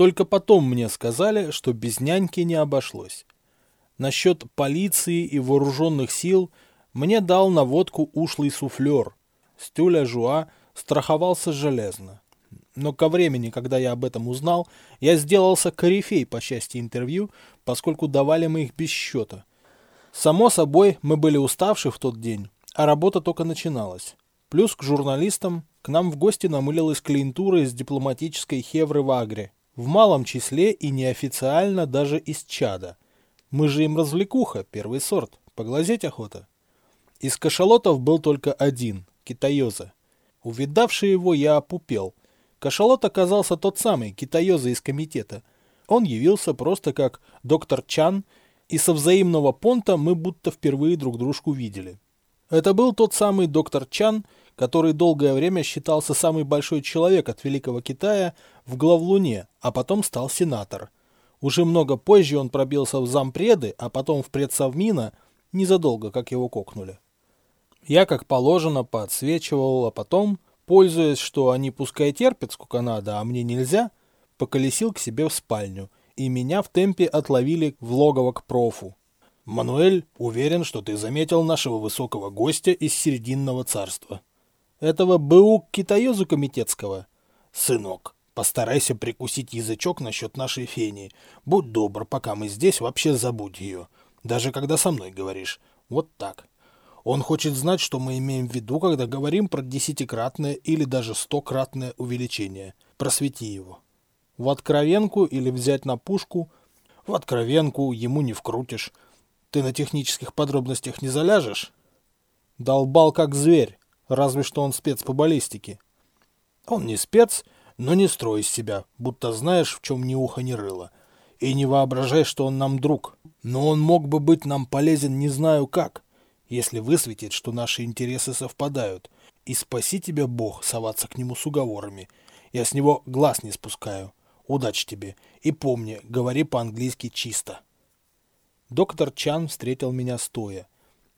Только потом мне сказали, что без няньки не обошлось. Насчет полиции и вооруженных сил мне дал наводку ушлый суфлер. Стюля Жуа страховался железно. Но ко времени, когда я об этом узнал, я сделался корифей по части интервью, поскольку давали мы их без счета. Само собой, мы были уставши в тот день, а работа только начиналась. Плюс к журналистам к нам в гости намылилась клиентура из дипломатической хевры в Агре, в малом числе и неофициально даже из чада. Мы же им развлекуха, первый сорт, поглазеть охота. Из кашалотов был только один, китаёза. Увидавший его, я опупел. Кашалот оказался тот самый, китаёза из комитета. Он явился просто как доктор Чан, и со взаимного понта мы будто впервые друг дружку видели. Это был тот самый доктор Чан, который долгое время считался самый большой человек от Великого Китая в главлуне, а потом стал сенатор. Уже много позже он пробился в зампреды, а потом в предсовмина, незадолго, как его кокнули. Я, как положено, подсвечивал, а потом, пользуясь, что они пускай терпят сколько надо, а мне нельзя, поколесил к себе в спальню, и меня в темпе отловили в логово к профу. «Мануэль, уверен, что ты заметил нашего высокого гостя из Серединного царства». «Этого БУ китаёзу комитетского?» «Сынок, постарайся прикусить язычок насчет нашей фени. Будь добр, пока мы здесь, вообще забудь ее. Даже когда со мной говоришь. Вот так». Он хочет знать, что мы имеем в виду, когда говорим про десятикратное или даже стократное увеличение. Просвети его. В откровенку или взять на пушку? В откровенку ему не вкрутишь. Ты на технических подробностях не заляжешь? Долбал как зверь, разве что он спец по баллистике. Он не спец, но не строй из себя, будто знаешь, в чем ни ухо, ни рыло. И не воображай, что он нам друг. Но он мог бы быть нам полезен не знаю как если высветит, что наши интересы совпадают. И спаси тебя Бог соваться к нему с уговорами. Я с него глаз не спускаю. Удачи тебе. И помни, говори по-английски чисто. Доктор Чан встретил меня стоя.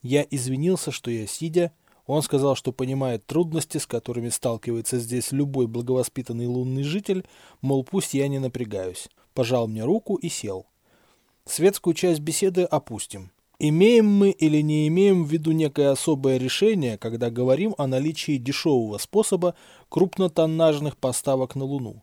Я извинился, что я сидя. Он сказал, что понимает трудности, с которыми сталкивается здесь любой благовоспитанный лунный житель, мол, пусть я не напрягаюсь. Пожал мне руку и сел. Светскую часть беседы опустим. Имеем мы или не имеем в виду некое особое решение, когда говорим о наличии дешевого способа крупнотоннажных поставок на Луну?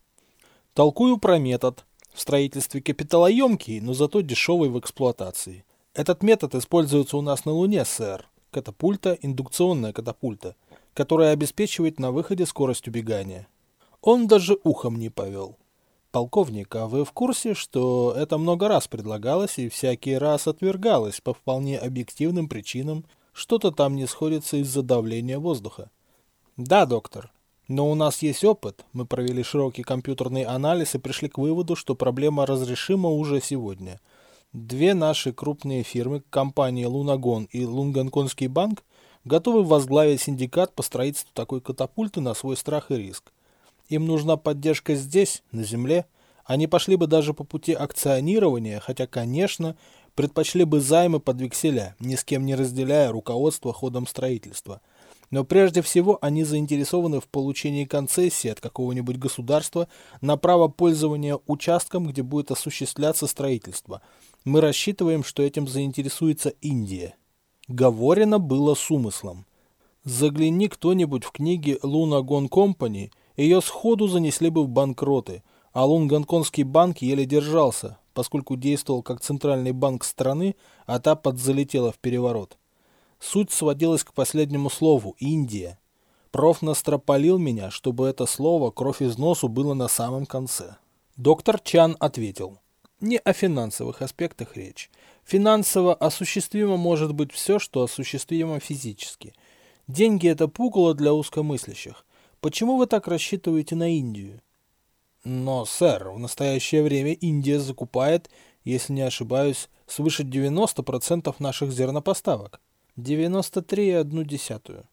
Толкую про метод. В строительстве капиталоемкий, но зато дешевый в эксплуатации. Этот метод используется у нас на Луне, сэр. Катапульта, индукционная катапульта, которая обеспечивает на выходе скорость убегания. Он даже ухом не повел. Полковник, а вы в курсе, что это много раз предлагалось и всякий раз отвергалось по вполне объективным причинам, что-то там не сходится из-за давления воздуха? Да, доктор. Но у нас есть опыт. Мы провели широкий компьютерный анализ и пришли к выводу, что проблема разрешима уже сегодня. Две наши крупные фирмы, компании «Лунагон» и «Лунгонконский банк», готовы возглавить синдикат по строительству такой катапульты на свой страх и риск. Им нужна поддержка здесь, на земле. Они пошли бы даже по пути акционирования, хотя, конечно, предпочли бы займы под векселя, ни с кем не разделяя руководство ходом строительства. Но прежде всего они заинтересованы в получении концессии от какого-нибудь государства на право пользования участком, где будет осуществляться строительство. Мы рассчитываем, что этим заинтересуется Индия. Говорено было с умыслом. Загляни кто-нибудь в книги Luna Gone Company ее сходу занесли бы в банкроты, а Лунгонконский банк еле держался, поскольку действовал как центральный банк страны, а та подзалетела в переворот. Суть сводилась к последнему слову – Индия. Проф настропалил меня, чтобы это слово «кровь из носу» было на самом конце. Доктор Чан ответил. Не о финансовых аспектах речь. Финансово осуществимо может быть все, что осуществимо физически. Деньги – это пугало для узкомыслящих. Почему вы так рассчитываете на Индию? Но, сэр, в настоящее время Индия закупает, если не ошибаюсь, свыше 90% наших зернопоставок. 93,1.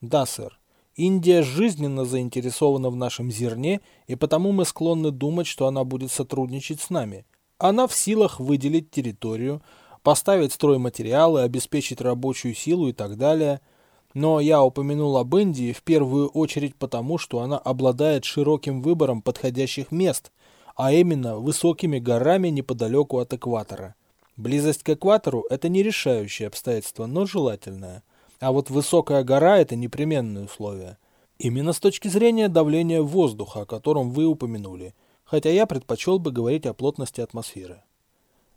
Да, сэр. Индия жизненно заинтересована в нашем зерне, и потому мы склонны думать, что она будет сотрудничать с нами. Она в силах выделить территорию, поставить стройматериалы, обеспечить рабочую силу и так далее – но я упомянул об Индии в первую очередь потому, что она обладает широким выбором подходящих мест, а именно высокими горами неподалеку от экватора. Близость к экватору – это не решающее обстоятельство, но желательное. А вот высокая гора – это непременное условие. Именно с точки зрения давления воздуха, о котором вы упомянули, хотя я предпочел бы говорить о плотности атмосферы.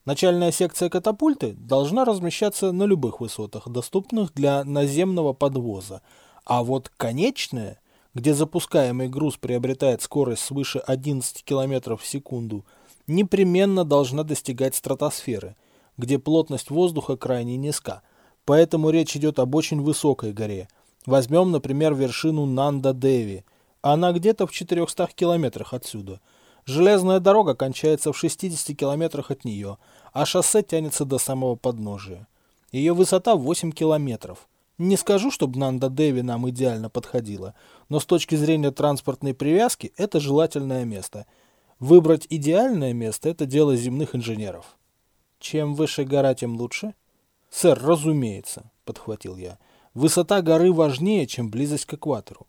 Начальная секция катапульты должна размещаться на любых высотах, доступных для наземного подвоза, а вот конечная, где запускаемый груз приобретает скорость свыше 11 км в секунду, непременно должна достигать стратосферы, где плотность воздуха крайне низка, поэтому речь идет об очень высокой горе. Возьмем, например, вершину Нанда-Деви. Она где-то в 400 километрах отсюда – Железная дорога кончается в 60 километрах от нее, а шоссе тянется до самого подножия. Ее высота 8 километров. Не скажу, чтобы Нанда-Деви нам идеально подходила, но с точки зрения транспортной привязки это желательное место. Выбрать идеальное место – это дело земных инженеров. Чем выше гора, тем лучше? Сэр, разумеется, подхватил я. Высота горы важнее, чем близость к экватору.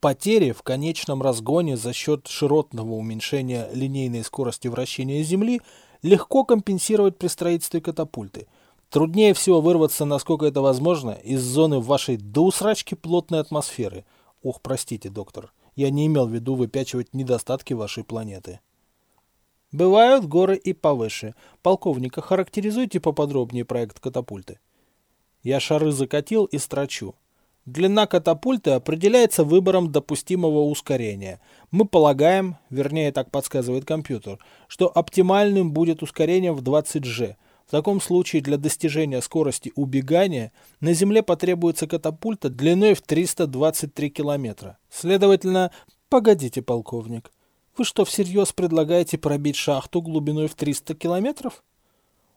Потери в конечном разгоне за счет широтного уменьшения линейной скорости вращения Земли легко компенсировать при строительстве катапульты. Труднее всего вырваться, насколько это возможно, из зоны вашей до усрачки плотной атмосферы. Ох, простите, доктор, я не имел в виду выпячивать недостатки вашей планеты. Бывают горы и повыше. Полковника, характеризуйте поподробнее проект катапульты. Я шары закатил и строчу. Длина катапульты определяется выбором допустимого ускорения. Мы полагаем, вернее так подсказывает компьютер, что оптимальным будет ускорение в 20 g. В таком случае для достижения скорости убегания на Земле потребуется катапульта длиной в 323 километра. Следовательно, погодите, полковник, вы что, всерьез предлагаете пробить шахту глубиной в 300 километров?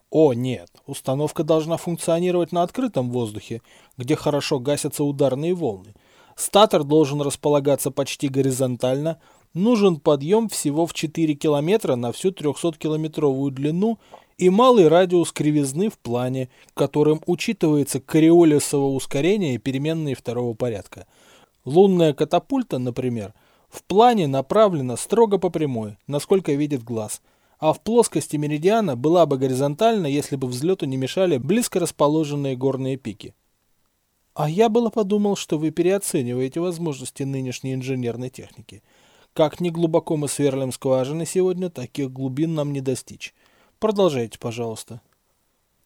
О, нет, установка должна функционировать на открытом воздухе, где хорошо гасятся ударные волны. Статор должен располагаться почти горизонтально, нужен подъем всего в 4 километра на всю 300-километровую длину и малый радиус кривизны в плане, которым учитывается кориолисово ускорение и переменные второго порядка. Лунная катапульта, например, в плане направлена строго по прямой, насколько видит глаз – а в плоскости меридиана была бы горизонтальна, если бы взлету не мешали близко расположенные горные пики. А я было подумал, что вы переоцениваете возможности нынешней инженерной техники. Как ни глубоко мы сверлим скважины сегодня, таких глубин нам не достичь. Продолжайте, пожалуйста.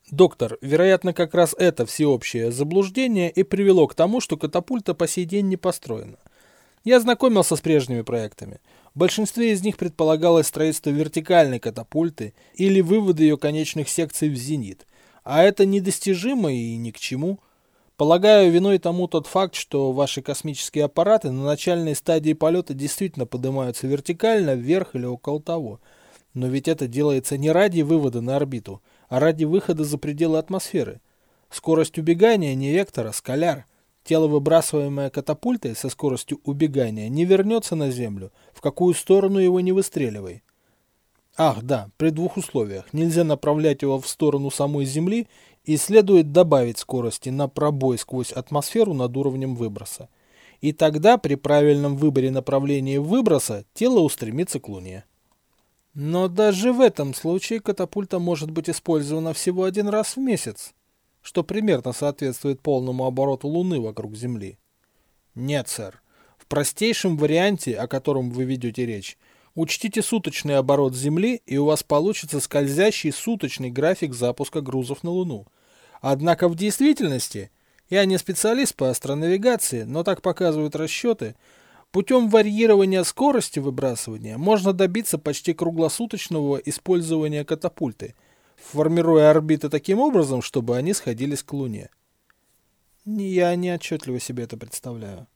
Доктор, вероятно, как раз это всеобщее заблуждение и привело к тому, что катапульта по сей день не построена. Я ознакомился с прежними проектами. В большинстве из них предполагалось строительство вертикальной катапульты или вывод ее конечных секций в зенит. А это недостижимо и ни к чему. Полагаю, виной тому тот факт, что ваши космические аппараты на начальной стадии полета действительно поднимаются вертикально, вверх или около того. Но ведь это делается не ради вывода на орбиту, а ради выхода за пределы атмосферы. Скорость убегания не вектора, скаляр – Тело, выбрасываемое катапультой со скоростью убегания, не вернется на Землю, в какую сторону его не выстреливай. Ах, да, при двух условиях. Нельзя направлять его в сторону самой Земли и следует добавить скорости на пробой сквозь атмосферу над уровнем выброса. И тогда при правильном выборе направления выброса тело устремится к Луне. Но даже в этом случае катапульта может быть использована всего один раз в месяц что примерно соответствует полному обороту Луны вокруг Земли. Нет, сэр. В простейшем варианте, о котором вы ведете речь, учтите суточный оборот Земли, и у вас получится скользящий суточный график запуска грузов на Луну. Однако в действительности, я не специалист по астронавигации, но так показывают расчеты, путем варьирования скорости выбрасывания можно добиться почти круглосуточного использования катапульты – формируя орбиты таким образом, чтобы они сходились к Луне. Я не отчетливо себе это представляю.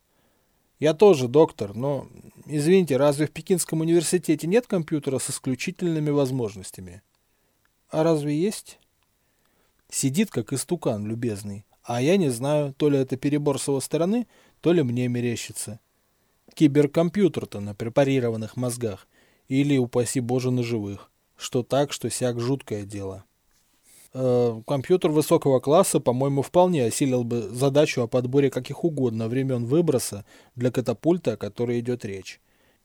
Я тоже доктор, но, извините, разве в Пекинском университете нет компьютера с исключительными возможностями? А разве есть? Сидит как истукан, любезный. А я не знаю, то ли это перебор с его стороны, то ли мне мерещится. Киберкомпьютер-то на препарированных мозгах. Или, упаси боже, на живых что так, что сяк жуткое дело. Э, компьютер высокого класса, по-моему, вполне осилил бы задачу о подборе каких угодно времен выброса для катапульта, о которой идет речь.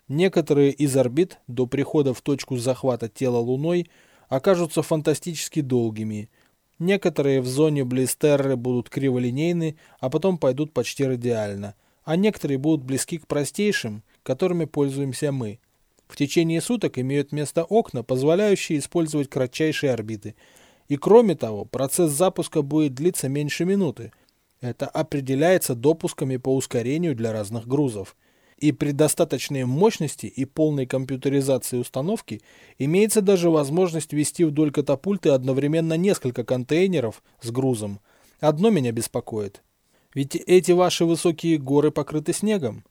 Некоторые из орбит до прихода в точку захвата тела Луной окажутся фантастически долгими. Некоторые в зоне Блистерры будут криволинейны, а потом пойдут почти радиально. А некоторые будут близки к простейшим, которыми пользуемся мы. В течение суток имеют место окна, позволяющие использовать кратчайшие орбиты. И кроме того, процесс запуска будет длиться меньше минуты. Это определяется допусками по ускорению для разных грузов и при достаточной мощности и полной компьютеризации установки имеется даже возможность вести вдоль катапульты одновременно несколько контейнеров с грузом. Одно меня беспокоит. Ведь эти ваши высокие горы покрыты снегом.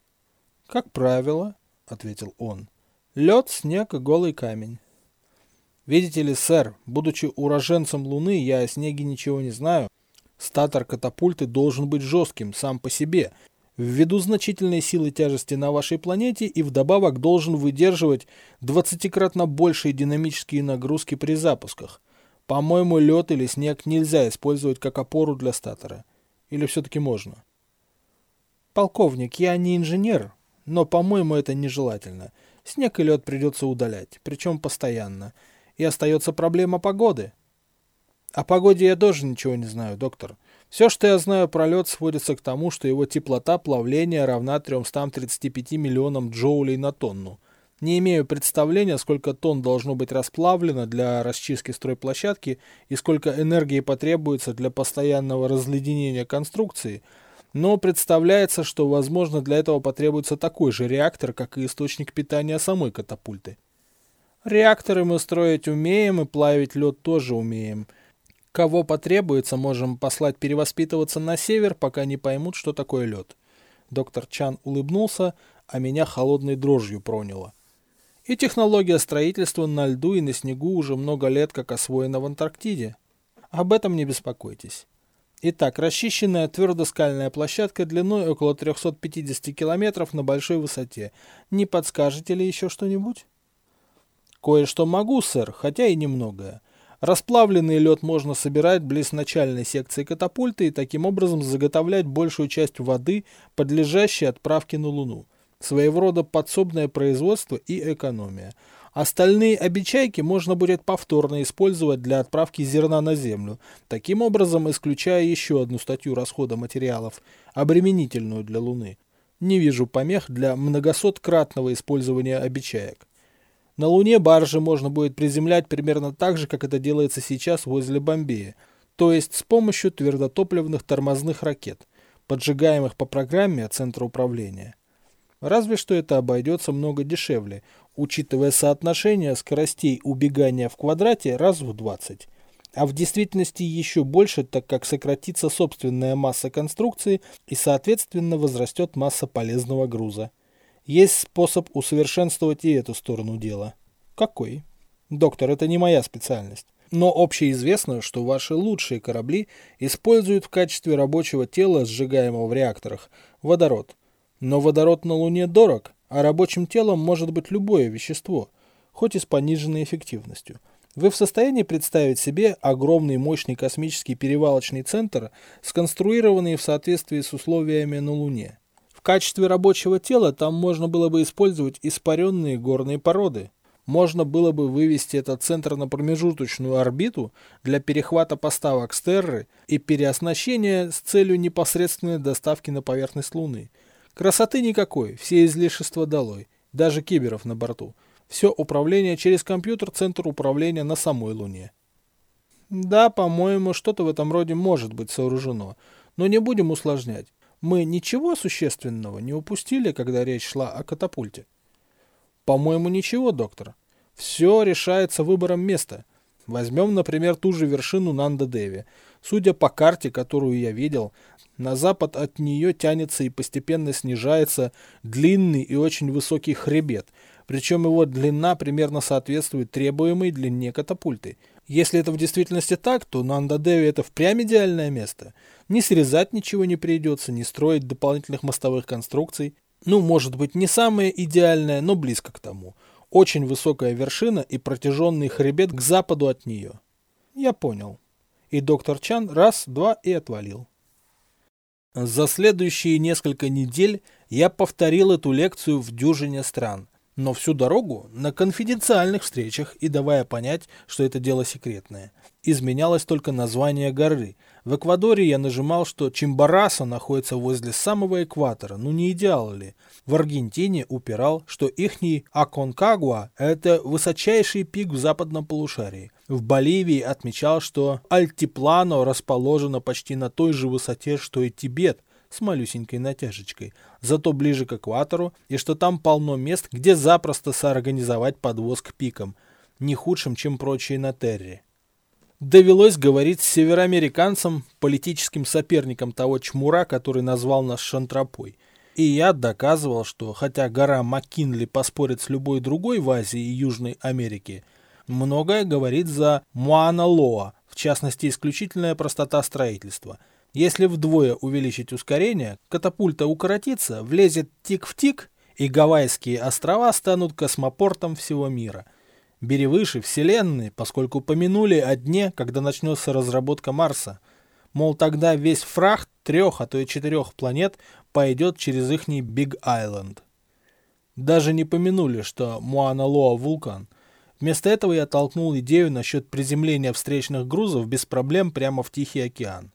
Как правило, ответил он. Лед, снег и голый камень. Видите ли, сэр, будучи уроженцем Луны, я о снеге ничего не знаю. Статор катапульты должен быть жестким сам по себе, ввиду значительной силы тяжести на вашей планете и вдобавок должен выдерживать 20-кратно большие динамические нагрузки при запусках. По-моему, лед или снег нельзя использовать как опору для статора. Или все-таки можно? Полковник, я не инженер, но, по-моему, это нежелательно. Снег и лед придется удалять, причем постоянно. И остается проблема погоды. О погоде я тоже ничего не знаю, доктор. Все, что я знаю про лед, сводится к тому, что его теплота плавления равна 335 миллионам джоулей на тонну. Не имею представления, сколько тонн должно быть расплавлено для расчистки стройплощадки и сколько энергии потребуется для постоянного разледенения конструкции, но представляется, что, возможно, для этого потребуется такой же реактор, как и источник питания самой катапульты. Реакторы мы строить умеем и плавить лед тоже умеем – Кого потребуется, можем послать перевоспитываться на север, пока не поймут, что такое лед. Доктор Чан улыбнулся, а меня холодной дрожью проняло. И технология строительства на льду и на снегу уже много лет как освоена в Антарктиде. Об этом не беспокойтесь. Итак, расчищенная твердоскальная площадка длиной около 350 километров на большой высоте. Не подскажете ли еще что-нибудь? Кое-что могу, сэр, хотя и немногое. Расплавленный лед можно собирать близ начальной секции катапульты и таким образом заготовлять большую часть воды, подлежащей отправке на Луну. Своего рода подсобное производство и экономия. Остальные обечайки можно будет повторно использовать для отправки зерна на Землю, таким образом исключая еще одну статью расхода материалов, обременительную для Луны. Не вижу помех для многосоткратного использования обечаек. На Луне баржи можно будет приземлять примерно так же, как это делается сейчас возле Бомбея, то есть с помощью твердотопливных тормозных ракет, поджигаемых по программе от центра управления. Разве что это обойдется много дешевле, учитывая соотношение скоростей убегания в квадрате раз в 20, а в действительности еще больше, так как сократится собственная масса конструкции и соответственно возрастет масса полезного груза. Есть способ усовершенствовать и эту сторону дела. Какой? Доктор, это не моя специальность. Но общеизвестно, что ваши лучшие корабли используют в качестве рабочего тела, сжигаемого в реакторах, водород. Но водород на Луне дорог, а рабочим телом может быть любое вещество, хоть и с пониженной эффективностью. Вы в состоянии представить себе огромный мощный космический перевалочный центр, сконструированный в соответствии с условиями на Луне? качестве рабочего тела там можно было бы использовать испаренные горные породы. Можно было бы вывести этот центр на промежуточную орбиту для перехвата поставок с Терры и переоснащения с целью непосредственной доставки на поверхность Луны. Красоты никакой, все излишества долой, даже киберов на борту. Все управление через компьютер, центр управления на самой Луне. Да, по-моему, что-то в этом роде может быть сооружено, но не будем усложнять. Мы ничего существенного не упустили, когда речь шла о катапульте? По-моему, ничего, доктор. Все решается выбором места. Возьмем, например, ту же вершину Нанда-Деви. Судя по карте, которую я видел, на запад от нее тянется и постепенно снижается длинный и очень высокий хребет, причем его длина примерно соответствует требуемой длине катапульты – если это в действительности так, то на Андадеве это впрямь идеальное место. Не срезать ничего не придется, не строить дополнительных мостовых конструкций. Ну, может быть, не самое идеальное, но близко к тому. Очень высокая вершина и протяженный хребет к западу от нее. Я понял. И доктор Чан раз, два и отвалил. За следующие несколько недель я повторил эту лекцию в дюжине стран. но всю дорогу на конфиденциальных встречах и давая понять, что это дело секретное. Изменялось только название горы. В Эквадоре я нажимал, что Чимбараса находится возле самого экватора, ну не идеал ли. В Аргентине упирал, что ихний Аконкагуа – это высочайший пик в западном полушарии. В Боливии отмечал, что Альтиплано расположено почти на той же высоте, что и Тибет – с малюсенькой натяжечкой, зато ближе к экватору, и что там полно мест, где запросто соорганизовать подвоз к пикам, не худшим, чем прочие на Терре. Довелось говорить с североамериканцем, политическим соперником того чмура, который назвал нас Шантропой. И я доказывал, что хотя гора Маккинли поспорит с любой другой в Азии и Южной Америке, многое говорит за Муана-Лоа, в частности исключительная простота строительства – если вдвое увеличить ускорение, катапульта укоротится, влезет тик в тик, и Гавайские острова станут космопортом всего мира. Бери выше Вселенной, поскольку помянули о дне, когда начнется разработка Марса. Мол, тогда весь фрахт трех, а то и четырех планет пойдет через ихний Биг Айленд. Даже не помянули, что Муана-Лоа вулкан. Вместо этого я толкнул идею насчет приземления встречных грузов без проблем прямо в Тихий океан.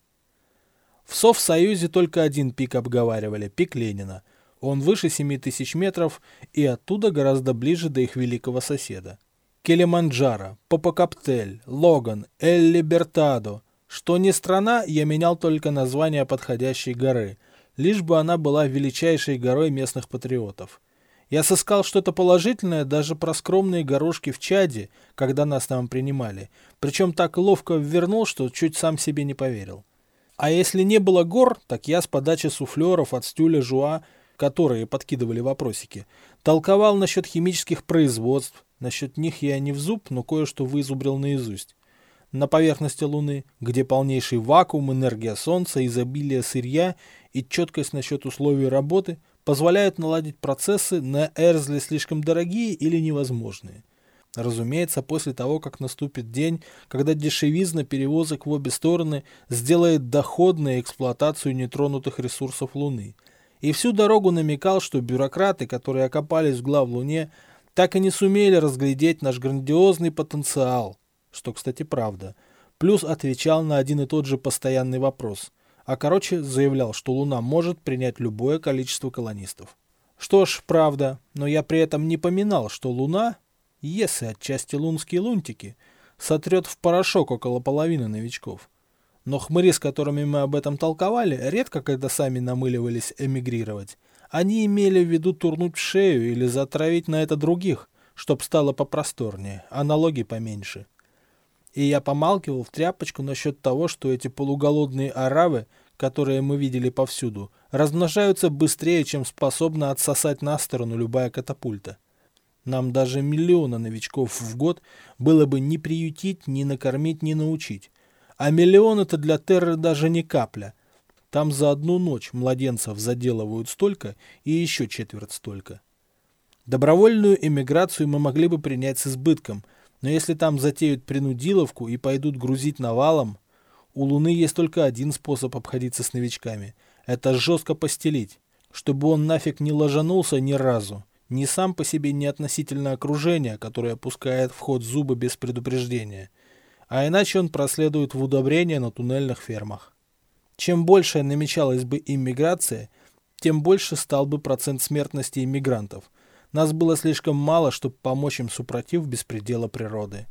В Совсоюзе только один пик обговаривали, пик Ленина. Он выше 7000 метров и оттуда гораздо ближе до их великого соседа. Келиманджаро, Попокаптель, Логан, Эль Либертадо. Что ни страна, я менял только название подходящей горы, лишь бы она была величайшей горой местных патриотов. Я сыскал что-то положительное даже про скромные горошки в Чаде, когда нас там принимали, причем так ловко ввернул, что чуть сам себе не поверил. А если не было гор, так я с подачи суфлеров от стюля Жуа, которые подкидывали вопросики, толковал насчет химических производств, насчет них я не в зуб, но кое-что вызубрил наизусть. На поверхности Луны, где полнейший вакуум, энергия Солнца, изобилие сырья и четкость насчет условий работы позволяют наладить процессы на Эрзле слишком дорогие или невозможные. Разумеется, после того, как наступит день, когда дешевизна перевозок в обе стороны сделает доходной эксплуатацию нетронутых ресурсов Луны. И всю дорогу намекал, что бюрократы, которые окопались в глав Луне, так и не сумели разглядеть наш грандиозный потенциал, что, кстати, правда. Плюс отвечал на один и тот же постоянный вопрос. А короче, заявлял, что Луна может принять любое количество колонистов. Что ж, правда, но я при этом не поминал, что Луна если отчасти лунские лунтики, сотрет в порошок около половины новичков. Но хмыри, с которыми мы об этом толковали, редко когда сами намыливались эмигрировать. Они имели в виду турнуть в шею или затравить на это других, чтоб стало попросторнее, а налоги поменьше. И я помалкивал в тряпочку насчет того, что эти полуголодные аравы, которые мы видели повсюду, размножаются быстрее, чем способна отсосать на сторону любая катапульта. Нам даже миллиона новичков в год было бы ни приютить, ни накормить, ни научить. А миллион это для Терры даже не капля. Там за одну ночь младенцев заделывают столько и еще четверть столько. Добровольную эмиграцию мы могли бы принять с избытком, но если там затеют принудиловку и пойдут грузить навалом, у Луны есть только один способ обходиться с новичками. Это жестко постелить, чтобы он нафиг не ложанулся ни разу ни сам по себе, ни относительно окружения, которое пускает в ход зубы без предупреждения. А иначе он проследует в удобрение на туннельных фермах. Чем больше намечалась бы иммиграция, тем больше стал бы процент смертности иммигрантов. Нас было слишком мало, чтобы помочь им супротив беспредела природы.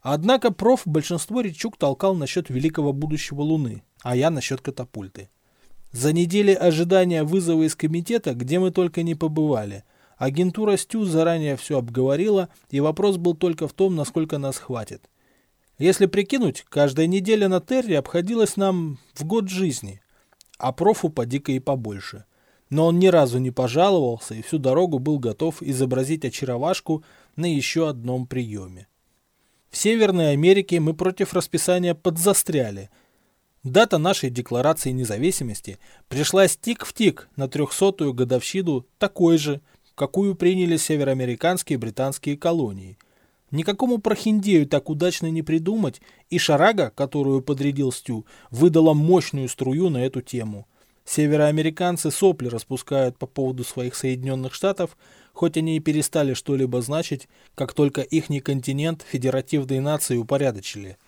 Однако проф большинство речук толкал насчет великого будущего Луны, а я насчет катапульты. За недели ожидания вызова из комитета, где мы только не побывали – Агентура Стю заранее все обговорила, и вопрос был только в том, насколько нас хватит. Если прикинуть, каждая неделя на Терре обходилась нам в год жизни, а профу поди-ка и побольше. Но он ни разу не пожаловался и всю дорогу был готов изобразить очаровашку на еще одном приеме. В Северной Америке мы против расписания подзастряли. Дата нашей декларации независимости пришлась тик в тик на трехсотую годовщину такой же – какую приняли североамериканские и британские колонии. Никакому прохиндею так удачно не придумать, и шарага, которую подрядил Стю, выдала мощную струю на эту тему. Североамериканцы сопли распускают по поводу своих Соединенных Штатов, хоть они и перестали что-либо значить, как только ихний континент федеративные нации упорядочили.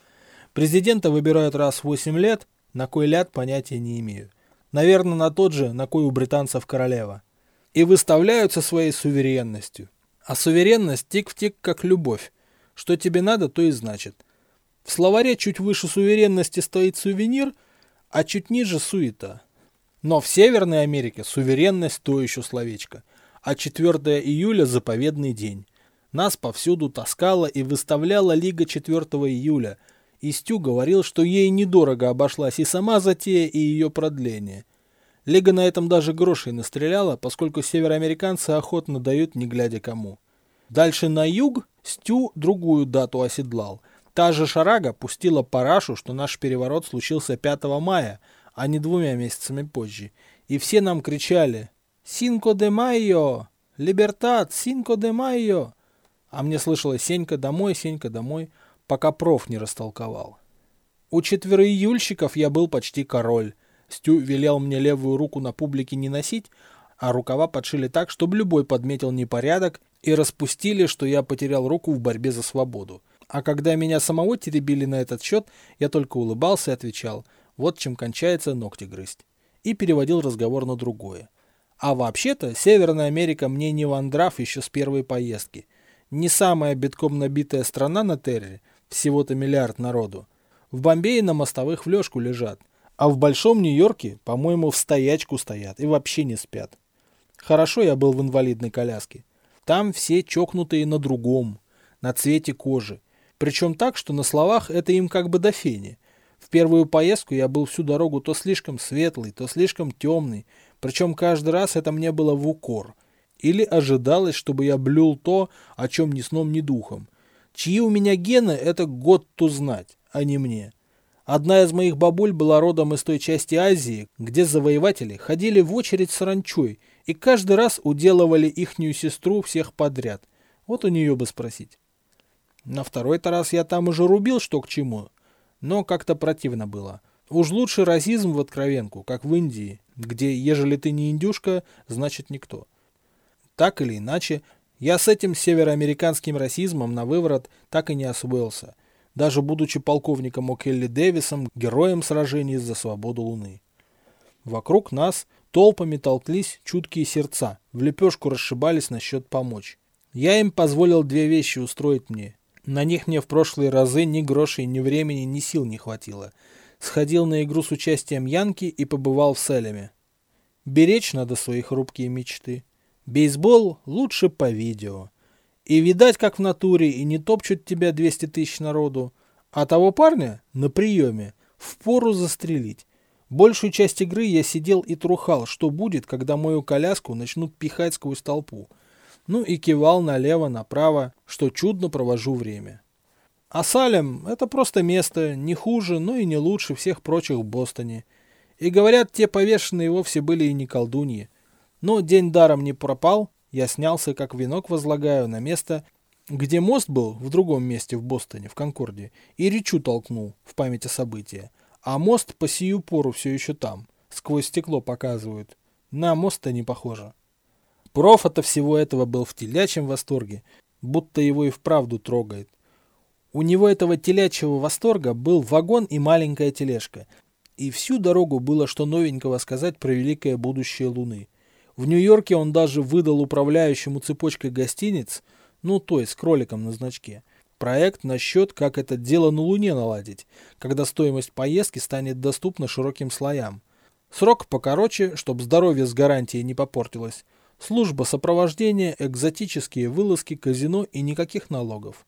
Президента выбирают раз в 8 лет, на кой ляд понятия не имею. Наверное, на тот же, на кой у британцев королева. И выставляются своей суверенностью. А суверенность тик в тик как любовь. Что тебе надо, то и значит. В словаре чуть выше суверенности стоит сувенир, а чуть ниже суета. Но в Северной Америке суверенность то еще словечко. А 4 июля – заповедный день. Нас повсюду таскала и выставляла Лига 4 июля. И Стю говорил, что ей недорого обошлась и сама затея, и ее продление. Лига на этом даже грошей настреляла, поскольку североамериканцы охотно дают, не глядя кому. Дальше на юг Стю другую дату оседлал. Та же Шарага пустила парашу, что наш переворот случился 5 мая, а не двумя месяцами позже. И все нам кричали «Синко де майо! Либертат! Синко де майо!» А мне слышалось «Сенька домой, Сенька домой», пока проф не растолковал. У четвероиюльщиков я был почти король. Стю велел мне левую руку на публике не носить, а рукава подшили так, чтобы любой подметил непорядок, и распустили, что я потерял руку в борьбе за свободу. А когда меня самого теребили на этот счет, я только улыбался и отвечал, вот чем кончается ногти грызть. И переводил разговор на другое. А вообще-то Северная Америка мне не вандрав еще с первой поездки. Не самая битком набитая страна на Терре, всего-то миллиард народу. В Бомбее на мостовых в лёжку лежат. А в Большом Нью-Йорке, по-моему, в стоячку стоят и вообще не спят. Хорошо я был в инвалидной коляске. Там все чокнутые на другом, на цвете кожи. Причем так, что на словах это им как бы до фени. В первую поездку я был всю дорогу то слишком светлый, то слишком темный, причем каждый раз это мне было в укор. Или ожидалось, чтобы я блюл то, о чем ни сном, ни духом. Чьи у меня гены, это год-то знать, а не мне. Одна из моих бабуль была родом из той части Азии, где завоеватели ходили в очередь с ранчой и каждый раз уделывали ихнюю сестру всех подряд. Вот у нее бы спросить. На второй-то раз я там уже рубил, что к чему, но как-то противно было. Уж лучше расизм в откровенку, как в Индии, где, ежели ты не индюшка, значит никто. Так или иначе, я с этим североамериканским расизмом на выворот так и не освоился, даже будучи полковником О'Келли Дэвисом, героем сражений за свободу Луны. Вокруг нас толпами толклись чуткие сердца, в лепешку расшибались насчет помочь. Я им позволил две вещи устроить мне. На них мне в прошлые разы ни грошей, ни времени, ни сил не хватило – сходил на игру с участием Янки и побывал в Селеме. Беречь надо свои хрупкие мечты. Бейсбол лучше по видео. И видать, как в натуре, и не топчут тебя 200 тысяч народу. А того парня на приеме впору застрелить. Большую часть игры я сидел и трухал, что будет, когда мою коляску начнут пихать сквозь толпу. Ну и кивал налево-направо, что чудно провожу время. А Салем – это просто место, не хуже, но и не лучше всех прочих в Бостоне. И говорят, те повешенные вовсе были и не колдуньи. Но день даром не пропал, я снялся, как венок возлагаю, на место, где мост был в другом месте в Бостоне, в Конкорде, и речу толкнул в память о событии. А мост по сию пору все еще там, сквозь стекло показывают. На мост-то не похоже. Проф от всего этого был в телячьем восторге, будто его и вправду трогает. У него этого телячьего восторга был вагон и маленькая тележка. И всю дорогу было что новенького сказать про великое будущее Луны. В Нью-Йорке он даже выдал управляющему цепочкой гостиниц, ну той с кроликом на значке, проект насчет, как это дело на Луне наладить, когда стоимость поездки станет доступна широким слоям. Срок покороче, чтобы здоровье с гарантией не попортилось. Служба сопровождения, экзотические вылазки, казино и никаких налогов.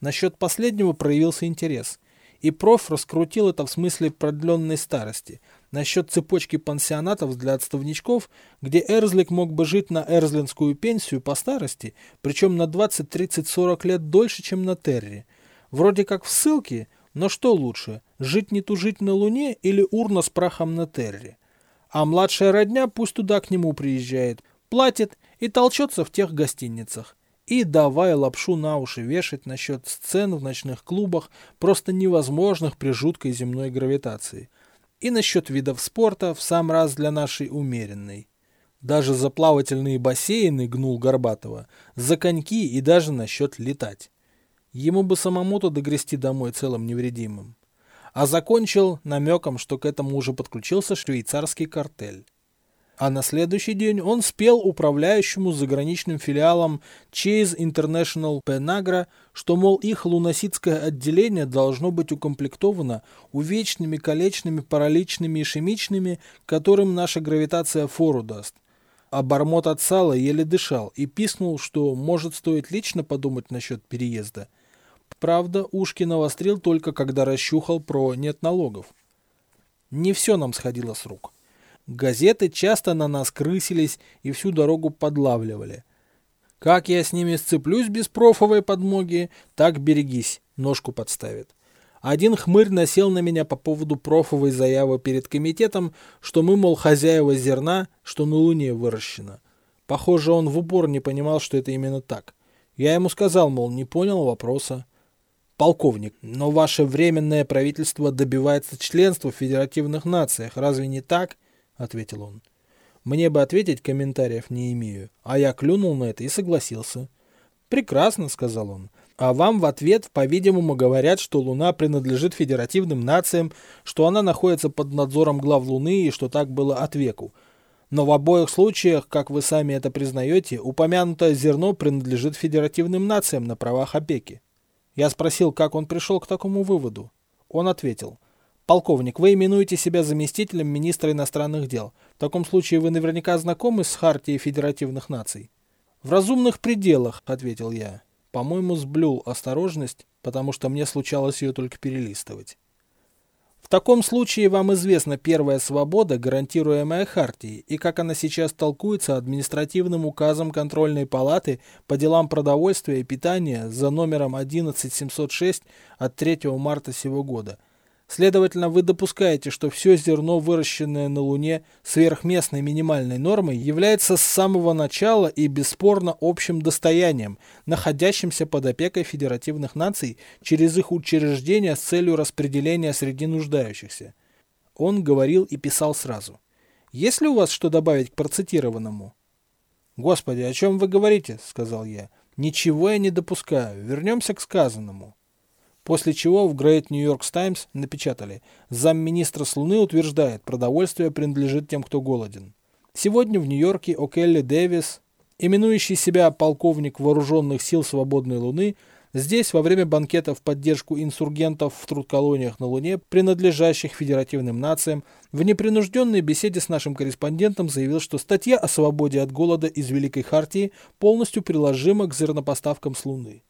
Насчет последнего проявился интерес. И проф раскрутил это в смысле продленной старости. Насчет цепочки пансионатов для отставничков, где Эрзлик мог бы жить на эрзлинскую пенсию по старости, причем на 20, 30, 40 лет дольше, чем на Терре. Вроде как в ссылке, но что лучше, жить не тужить на Луне или урна с прахом на Терре? А младшая родня пусть туда к нему приезжает, платит и толчется в тех гостиницах. И давай лапшу на уши вешать насчет сцен в ночных клубах, просто невозможных при жуткой земной гравитации. И насчет видов спорта в сам раз для нашей умеренной. Даже за плавательные бассейны гнул Горбатова, за коньки и даже насчет летать. Ему бы самому-то догрести домой целым невредимым. А закончил намеком, что к этому уже подключился швейцарский картель. А на следующий день он спел управляющему заграничным филиалом Chase International Penagra, что, мол, их луноситское отделение должно быть укомплектовано увечными, колечными, параличными и шемичными, которым наша гравитация фору даст. А Бормот от сала еле дышал и пискнул, что может стоит лично подумать насчет переезда. Правда, ушки навострил только когда расщухал про «нет налогов». Не все нам сходило с рук. Газеты часто на нас крысились и всю дорогу подлавливали. Как я с ними сцеплюсь без профовой подмоги, так берегись, ножку подставит. Один хмырь насел на меня по поводу профовой заявы перед комитетом, что мы, мол, хозяева зерна, что на Луне выращено. Похоже, он в упор не понимал, что это именно так. Я ему сказал, мол, не понял вопроса. Полковник, но ваше временное правительство добивается членства в федеративных нациях, разве не так? — ответил он. Мне бы ответить комментариев не имею, а я клюнул на это и согласился. «Прекрасно», — сказал он. А вам в ответ, по-видимому, говорят, что Луна принадлежит федеративным нациям, что она находится под надзором глав Луны и что так было от веку. Но в обоих случаях, как вы сами это признаете, упомянутое зерно принадлежит федеративным нациям на правах опеки. Я спросил, как он пришел к такому выводу. Он ответил – Полковник, вы именуете себя заместителем министра иностранных дел. В таком случае вы наверняка знакомы с Хартией Федеративных Наций? В разумных пределах, ответил я. По-моему, сблюл осторожность, потому что мне случалось ее только перелистывать. В таком случае вам известна первая свобода, гарантируемая Хартией, и как она сейчас толкуется административным указом контрольной палаты по делам продовольствия и питания за номером 11706 от 3 марта сего года – Следовательно, вы допускаете, что все зерно, выращенное на Луне сверхместной минимальной нормой, является с самого начала и бесспорно общим достоянием, находящимся под опекой федеративных наций через их учреждения с целью распределения среди нуждающихся. Он говорил и писал сразу. Есть ли у вас что добавить к процитированному? «Господи, о чем вы говорите?» — сказал я. «Ничего я не допускаю. Вернемся к сказанному». После чего в Great New York Times напечатали «Замминистра с Луны утверждает, продовольствие принадлежит тем, кто голоден». Сегодня в Нью-Йорке О'Келли Дэвис, именующий себя полковник вооруженных сил Свободной Луны, здесь во время банкета в поддержку инсургентов в трудколониях на Луне, принадлежащих федеративным нациям, в непринужденной беседе с нашим корреспондентом заявил, что статья о свободе от голода из Великой Хартии полностью приложима к зернопоставкам с Луны.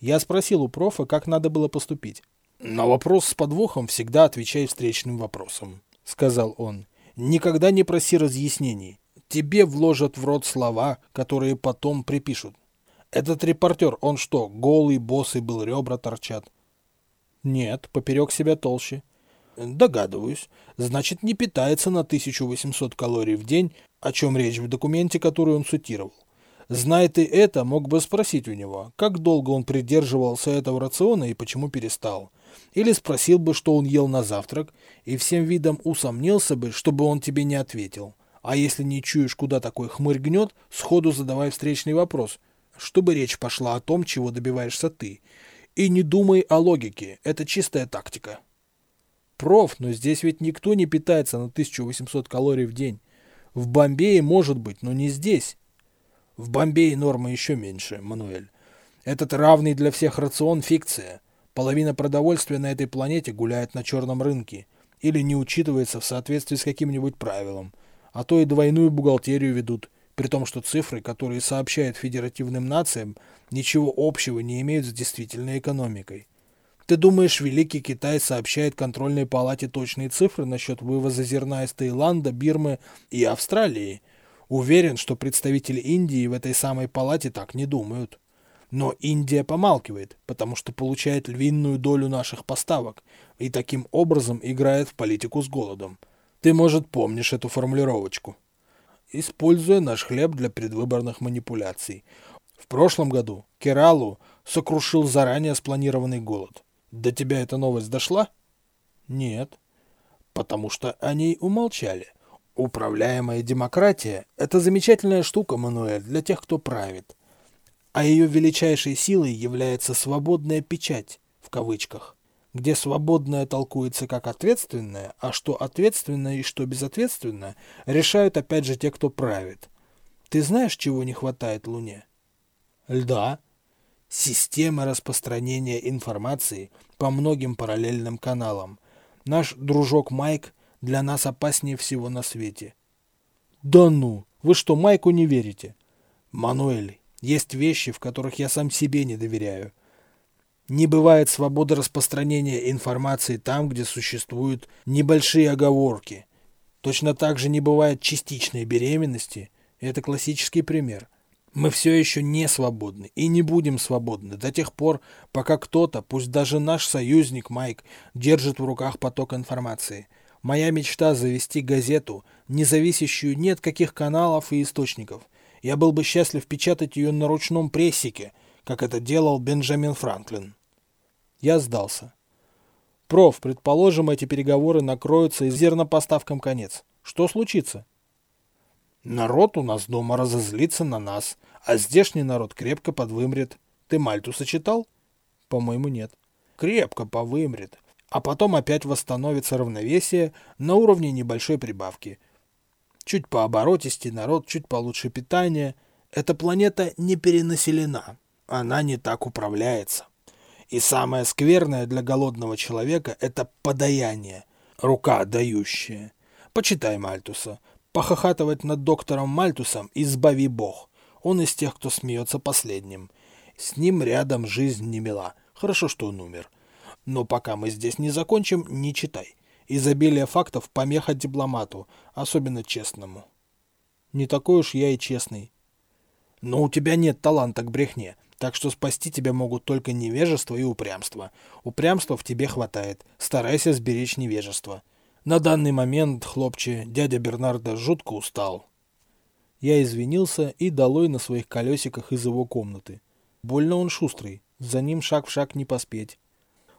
Я спросил у профа, как надо было поступить. «На вопрос с подвохом всегда отвечай встречным вопросом», — сказал он. «Никогда не проси разъяснений. Тебе вложат в рот слова, которые потом припишут. Этот репортер, он что, голый, босый был, ребра торчат?» «Нет, поперек себя толще». «Догадываюсь. Значит, не питается на 1800 калорий в день, о чем речь в документе, который он цитировал. Зная ты это, мог бы спросить у него, как долго он придерживался этого рациона и почему перестал. Или спросил бы, что он ел на завтрак, и всем видом усомнился бы, чтобы он тебе не ответил. А если не чуешь, куда такой хмырь гнет, сходу задавай встречный вопрос, чтобы речь пошла о том, чего добиваешься ты. И не думай о логике, это чистая тактика. Проф, но здесь ведь никто не питается на 1800 калорий в день. В Бомбее может быть, но не здесь. В Бомбее норма еще меньше, Мануэль. Этот равный для всех рацион – фикция. Половина продовольствия на этой планете гуляет на черном рынке или не учитывается в соответствии с каким-нибудь правилом, а то и двойную бухгалтерию ведут, при том, что цифры, которые сообщают федеративным нациям, ничего общего не имеют с действительной экономикой. Ты думаешь, Великий Китай сообщает контрольной палате точные цифры насчет вывоза зерна из Таиланда, Бирмы и Австралии – Уверен, что представители Индии в этой самой палате так не думают. Но Индия помалкивает, потому что получает львиную долю наших поставок и таким образом играет в политику с голодом. Ты, может, помнишь эту формулировочку. Используя наш хлеб для предвыборных манипуляций. В прошлом году Кералу сокрушил заранее спланированный голод. До тебя эта новость дошла? Нет. Потому что о ней умолчали. Управляемая демократия – это замечательная штука, Мануэль, для тех, кто правит. А ее величайшей силой является «свободная печать», в кавычках, где свободное толкуется как ответственное, а что ответственное и что безответственное, решают опять же те, кто правит. Ты знаешь, чего не хватает Луне? Льда. Система распространения информации по многим параллельным каналам. Наш дружок Майк для нас опаснее всего на свете. Да ну, вы что, Майку не верите? Мануэль, есть вещи, в которых я сам себе не доверяю. Не бывает свободы распространения информации там, где существуют небольшие оговорки. Точно так же не бывает частичной беременности. Это классический пример. Мы все еще не свободны и не будем свободны до тех пор, пока кто-то, пусть даже наш союзник Майк, держит в руках поток информации. Моя мечта завести газету, не зависящую ни от каких каналов и источников. Я был бы счастлив печатать ее на ручном прессике, как это делал Бенджамин Франклин. Я сдался. Проф, предположим, эти переговоры накроются и зернопоставкам конец. Что случится? Народ у нас дома разозлится на нас, а здешний народ крепко подвымрет. Ты Мальтуса читал? По-моему, нет. Крепко повымрет а потом опять восстановится равновесие на уровне небольшой прибавки. Чуть пооборотистей народ, чуть получше питание. Эта планета не перенаселена, она не так управляется. И самое скверное для голодного человека – это подаяние, рука дающая. Почитай Мальтуса. Похохатывать над доктором Мальтусом избави Бог. Он из тех, кто смеется последним. С ним рядом жизнь не мила. Хорошо, что он умер. Но пока мы здесь не закончим, не читай. Изобилие фактов помеха дипломату, особенно честному. Не такой уж я и честный. Но у тебя нет таланта к брехне, так что спасти тебя могут только невежество и упрямство. Упрямства в тебе хватает, старайся сберечь невежество. На данный момент, хлопче, дядя Бернардо жутко устал. Я извинился и долой на своих колесиках из его комнаты. Больно он шустрый, за ним шаг в шаг не поспеть.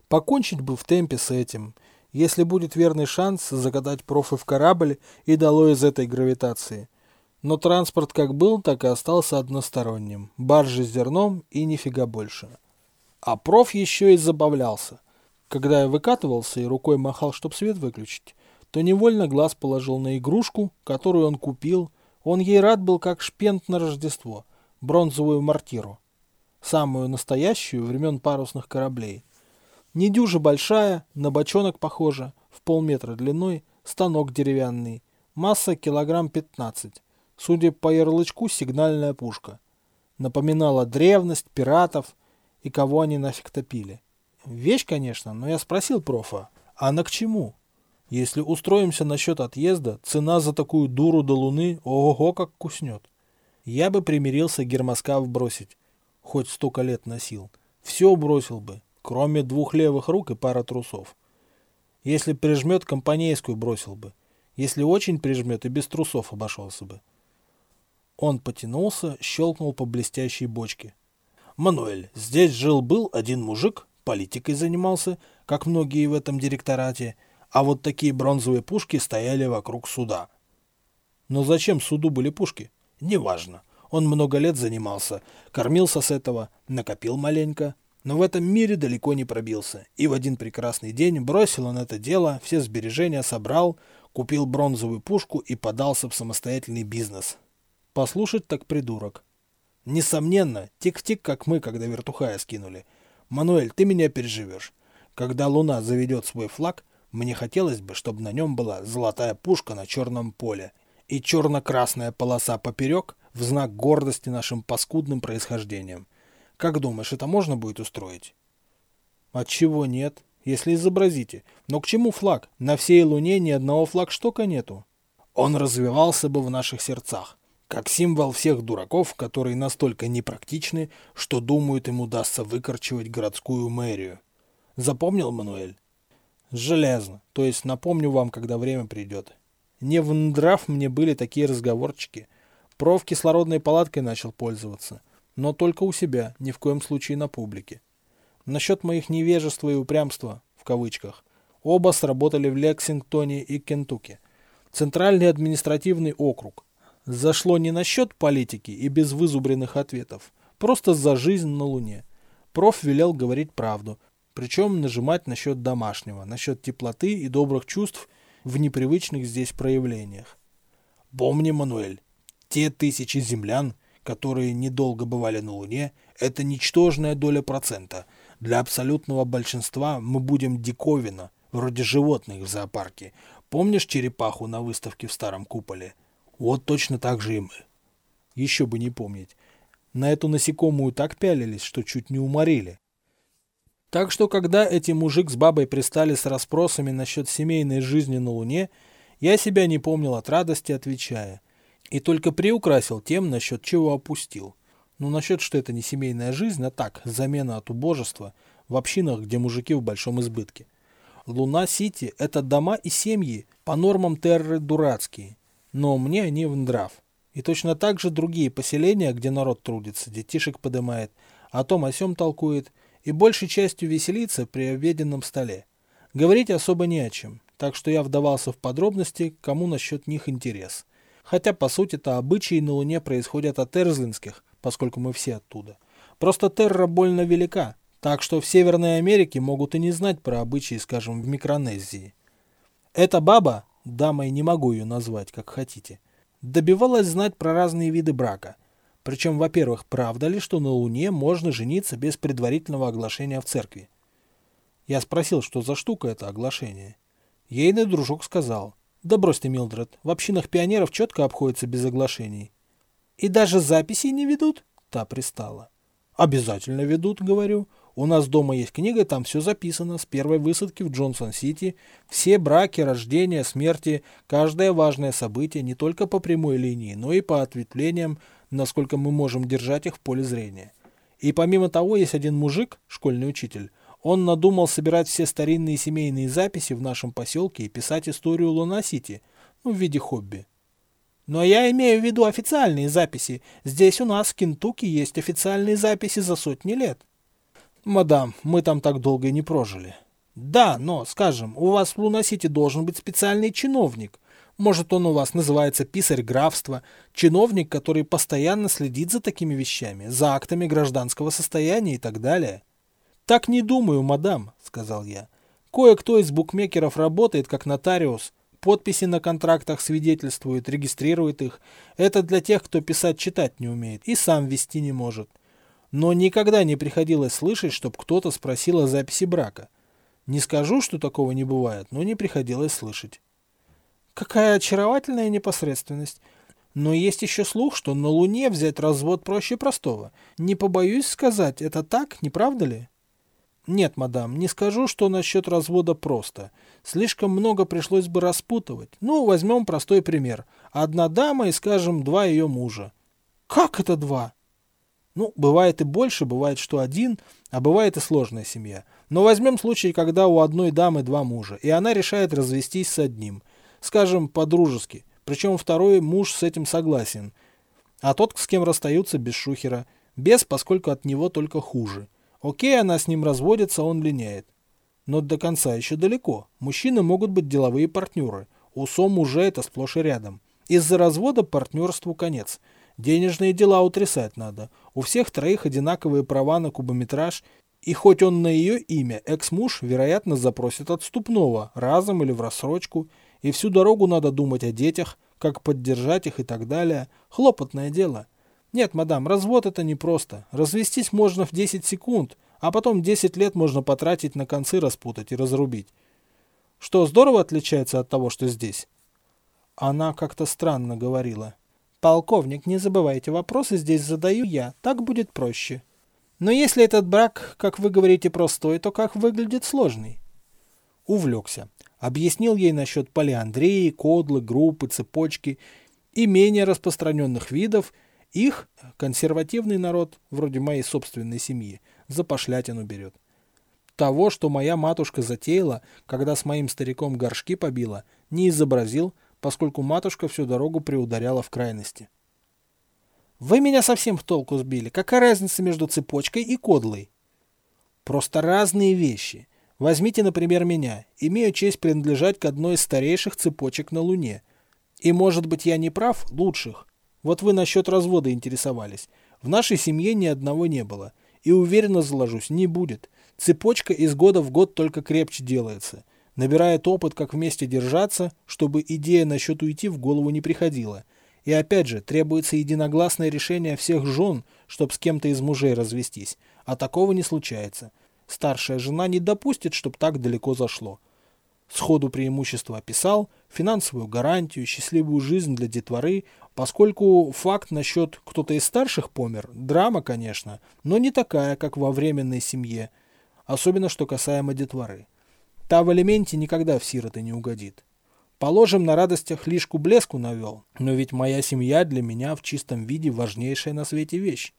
Покончить бы в темпе с этим, если будет верный шанс закатать профы в корабль и дало из этой гравитации. Но транспорт как был, так и остался односторонним. Баржи с зерном и нифига больше. А проф еще и забавлялся. Когда я выкатывался и рукой махал, чтоб свет выключить, то невольно глаз положил на игрушку, которую он купил. Он ей рад был, как шпент на Рождество. Бронзовую мортиру. Самую настоящую времен парусных кораблей. Недюжа большая, на бочонок похожа, в полметра длиной, станок деревянный. Масса килограмм 15. Судя по ярлычку, сигнальная пушка. Напоминала древность, пиратов и кого они нафиг топили. Вещь, конечно, но я спросил профа, а на к чему? Если устроимся насчет отъезда, цена за такую дуру до Луны ого-го как куснет. Я бы примирился гермоскав бросить, хоть столько лет носил. Все бросил бы, кроме двух левых рук и пара трусов. Если прижмет, компанейскую бросил бы. Если очень прижмет, и без трусов обошелся бы. Он потянулся, щелкнул по блестящей бочке. «Мануэль, здесь жил-был один мужик, политикой занимался, как многие в этом директорате, а вот такие бронзовые пушки стояли вокруг суда». «Но зачем суду были пушки?» «Неважно. Он много лет занимался, кормился с этого, накопил маленько, но в этом мире далеко не пробился. И в один прекрасный день бросил он это дело, все сбережения собрал, купил бронзовую пушку и подался в самостоятельный бизнес. Послушать так придурок. Несомненно, тик-тик, как мы, когда вертухая скинули. Мануэль, ты меня переживешь. Когда Луна заведет свой флаг, мне хотелось бы, чтобы на нем была золотая пушка на черном поле и черно-красная полоса поперек в знак гордости нашим паскудным происхождением. Как думаешь, это можно будет устроить? Отчего нет? Если изобразите. Но к чему флаг? На всей Луне ни одного флагштока нету. Он развивался бы в наших сердцах, как символ всех дураков, которые настолько непрактичны, что думают им удастся выкорчевать городскую мэрию. Запомнил, Мануэль? Железно. То есть напомню вам, когда время придет. Не в нрав мне были такие разговорчики. Проф кислородной палаткой начал пользоваться но только у себя, ни в коем случае на публике. Насчет моих невежества и упрямства, в кавычках, оба сработали в Лексингтоне и Кентукки. Центральный административный округ. Зашло не насчет политики и без вызубренных ответов. Просто за жизнь на Луне. Проф велел говорить правду. Причем нажимать насчет домашнего, насчет теплоты и добрых чувств в непривычных здесь проявлениях. Помни, Мануэль, те тысячи землян, которые недолго бывали на Луне, это ничтожная доля процента. Для абсолютного большинства мы будем диковина, вроде животных в зоопарке. Помнишь черепаху на выставке в старом куполе? Вот точно так же и мы. Еще бы не помнить. На эту насекомую так пялились, что чуть не уморили. Так что, когда эти мужик с бабой пристали с расспросами насчет семейной жизни на Луне, я себя не помнил от радости, отвечая. И только приукрасил тем, насчет чего опустил. Ну, насчет, что это не семейная жизнь, а так, замена от убожества в общинах, где мужики в большом избытке. Луна-Сити – это дома и семьи, по нормам Терры дурацкие, но мне они в нрав. И точно так же другие поселения, где народ трудится, детишек подымает, о том о сём толкует и большей частью веселится при обеденном столе. Говорить особо не о чем, так что я вдавался в подробности, кому насчет них интерес. Хотя, по сути-то, обычаи на Луне происходят от эрзлинских, поскольку мы все оттуда. Просто Терра больно велика, так что в Северной Америке могут и не знать про обычаи, скажем, в Микронезии. Эта баба, дамой не могу ее назвать, как хотите, добивалась знать про разные виды брака. Причем, во-первых, правда ли, что на Луне можно жениться без предварительного оглашения в церкви? Я спросил, что за штука это оглашение. Ейный дружок сказал, да брось ты, Милдред, в общинах пионеров четко обходится без оглашений. И даже записей не ведут? Та пристала. Обязательно ведут, говорю. У нас дома есть книга, там все записано, с первой высадки в Джонсон-Сити. Все браки, рождения, смерти, каждое важное событие, не только по прямой линии, но и по ответвлениям, насколько мы можем держать их в поле зрения. И помимо того, есть один мужик, школьный учитель, он надумал собирать все старинные семейные записи в нашем поселке и писать историю Луна-Сити, ну, в виде хобби. Но я имею в виду официальные записи. Здесь у нас в Кентукки есть официальные записи за сотни лет. Мадам, мы там так долго и не прожили. Да, но, скажем, у вас в Лунасити должен быть специальный чиновник. Может, он у вас называется писарь графства, чиновник, который постоянно следит за такими вещами, за актами гражданского состояния и так далее. Так не думаю, мадам, сказал я. Кое-кто из букмекеров работает как нотариус, подписи на контрактах свидетельствует, регистрирует их. Это для тех, кто писать-читать не умеет и сам вести не может но никогда не приходилось слышать, чтобы кто-то спросил о записи брака. Не скажу, что такого не бывает, но не приходилось слышать. Какая очаровательная непосредственность. Но есть еще слух, что на Луне взять развод проще простого. Не побоюсь сказать, это так, не правда ли? Нет, мадам, не скажу, что насчет развода просто. Слишком много пришлось бы распутывать. Ну, возьмем простой пример. Одна дама и, скажем, два ее мужа. Как это два? Ну, бывает и больше, бывает, что один, а бывает и сложная семья. Но возьмем случай, когда у одной дамы два мужа, и она решает развестись с одним. Скажем, по-дружески. Причем второй муж с этим согласен. А тот, с кем расстаются без шухера. Без, поскольку от него только хуже. Окей, она с ним разводится, он линяет. Но до конца еще далеко. Мужчины могут быть деловые партнеры. У СОМ уже это сплошь и рядом. Из-за развода партнерству конец – Денежные дела утрясать надо. У всех троих одинаковые права на кубометраж, и хоть он на ее имя, экс-муж, вероятно, запросит отступного, разом или в рассрочку, и всю дорогу надо думать о детях, как поддержать их и так далее. Хлопотное дело. Нет, мадам, развод это непросто. Развестись можно в 10 секунд, а потом 10 лет можно потратить на концы распутать и разрубить. Что здорово отличается от того, что здесь? Она как-то странно говорила. Полковник, не забывайте, вопросы здесь задаю я, так будет проще. Но если этот брак, как вы говорите, простой, то как выглядит сложный? Увлекся. Объяснил ей насчет полиандрии, кодлы, группы, цепочки и менее распространенных видов. Их консервативный народ, вроде моей собственной семьи, за пошлятину берет. Того, что моя матушка затеяла, когда с моим стариком горшки побила, не изобразил, поскольку матушка всю дорогу приударяла в крайности. «Вы меня совсем в толку сбили. Какая разница между цепочкой и кодлой?» «Просто разные вещи. Возьмите, например, меня. Имею честь принадлежать к одной из старейших цепочек на Луне. И может быть я не прав, лучших. Вот вы насчет развода интересовались. В нашей семье ни одного не было. И уверенно заложусь, не будет. Цепочка из года в год только крепче делается. Набирает опыт, как вместе держаться, чтобы идея насчет уйти в голову не приходила. И опять же, требуется единогласное решение всех жен, чтобы с кем-то из мужей развестись. А такого не случается. Старшая жена не допустит, чтобы так далеко зашло. Сходу преимущество описал, финансовую гарантию, счастливую жизнь для детворы, поскольку факт насчет кто-то из старших помер, драма, конечно, но не такая, как во временной семье, особенно что касаемо детворы. Та в элементе никогда в сироты не угодит. Положим, на радостях лишку блеску навел, но ведь моя семья для меня в чистом виде важнейшая на свете вещь.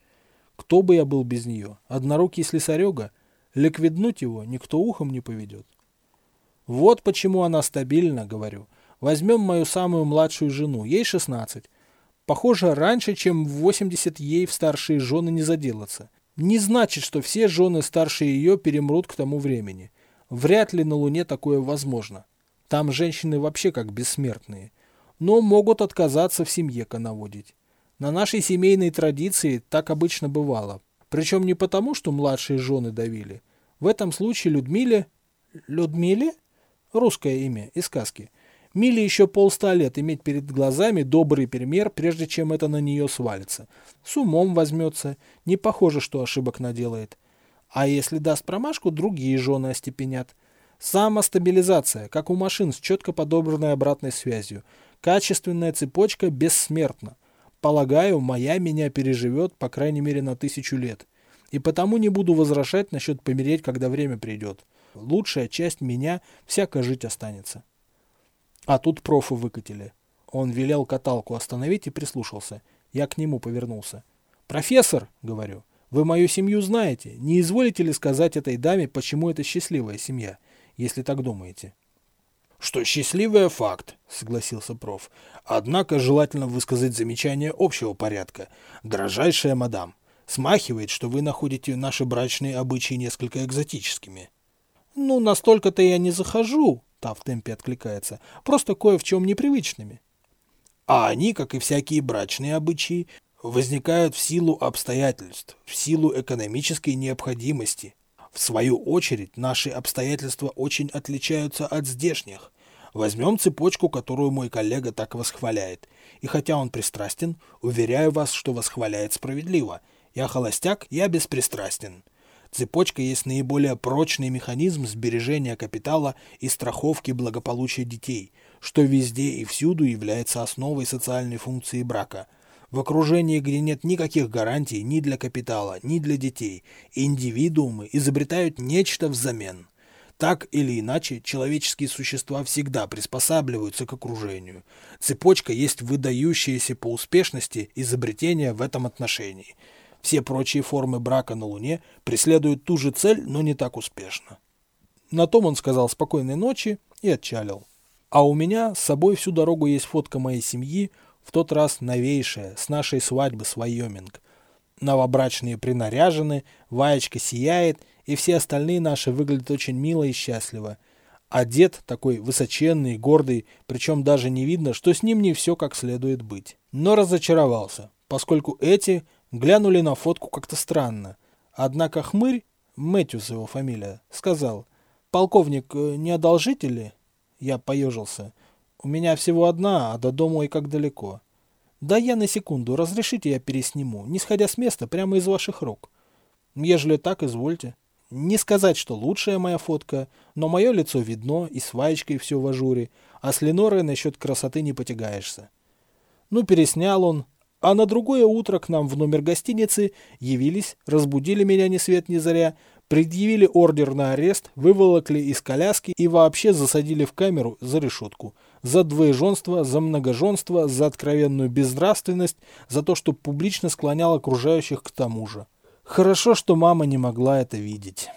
Кто бы я был без нее? Однорукий слесарега? Ликвиднуть его никто ухом не поведет. Вот почему она стабильна, говорю. Возьмем мою самую младшую жену, ей 16. Похоже, раньше, чем в 80 ей в старшие жены не заделаться. Не значит, что все жены старше ее перемрут к тому времени. Вряд ли на Луне такое возможно. Там женщины вообще как бессмертные. Но могут отказаться в семье коноводить. На нашей семейной традиции так обычно бывало. Причем не потому, что младшие жены давили. В этом случае Людмиле... Людмиле? Русское имя из сказки. Миле еще полста лет иметь перед глазами добрый пример, прежде чем это на нее свалится. С умом возьмется. Не похоже, что ошибок наделает. А если даст промашку, другие жены остепенят. Самостабилизация, как у машин с четко подобранной обратной связью. Качественная цепочка бессмертна. Полагаю, моя меня переживет, по крайней мере, на тысячу лет. И потому не буду возражать насчет помереть, когда время придет. Лучшая часть меня всяко жить останется. А тут профы выкатили. Он велел каталку остановить и прислушался. Я к нему повернулся. «Профессор!» — говорю. «Вы мою семью знаете. Не изволите ли сказать этой даме, почему это счастливая семья?» если так думаете. Что счастливый факт, согласился проф. Однако желательно высказать замечание общего порядка. Дорожайшая мадам, смахивает, что вы находите наши брачные обычаи несколько экзотическими. Ну, настолько-то я не захожу, та в темпе откликается, просто кое в чем непривычными. А они, как и всякие брачные обычаи, возникают в силу обстоятельств, в силу экономической необходимости, в свою очередь, наши обстоятельства очень отличаются от здешних. Возьмем цепочку, которую мой коллега так восхваляет. И хотя он пристрастен, уверяю вас, что восхваляет справедливо. Я холостяк, я беспристрастен. Цепочка есть наиболее прочный механизм сбережения капитала и страховки благополучия детей, что везде и всюду является основой социальной функции брака – в окружении, где нет никаких гарантий ни для капитала, ни для детей, индивидуумы изобретают нечто взамен. Так или иначе, человеческие существа всегда приспосабливаются к окружению. Цепочка есть выдающееся по успешности изобретение в этом отношении. Все прочие формы брака на Луне преследуют ту же цель, но не так успешно. На том он сказал спокойной ночи и отчалил. А у меня с собой всю дорогу есть фотка моей семьи, в тот раз новейшая, с нашей свадьбы с Вайоминг. Новобрачные принаряжены, Ваечка сияет, и все остальные наши выглядят очень мило и счастливо. А дед такой высоченный, гордый, причем даже не видно, что с ним не все как следует быть. Но разочаровался, поскольку эти глянули на фотку как-то странно. Однако хмырь, Мэтьюс его фамилия, сказал, «Полковник, э, не одолжите ли?» Я поежился. У меня всего одна, а до дома и как далеко. Да я на секунду, разрешите я пересниму, не сходя с места, прямо из ваших рук. Ежели так, извольте. Не сказать, что лучшая моя фотка, но мое лицо видно, и с Ваечкой все в ажуре, а с Ленорой насчет красоты не потягаешься. Ну, переснял он, а на другое утро к нам в номер гостиницы явились, разбудили меня ни свет ни заря, предъявили ордер на арест, выволокли из коляски и вообще засадили в камеру за решетку – за двоеженство, за многоженство, за откровенную безнравственность, за то, что публично склонял окружающих к тому же. Хорошо, что мама не могла это видеть.